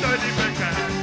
dirty big.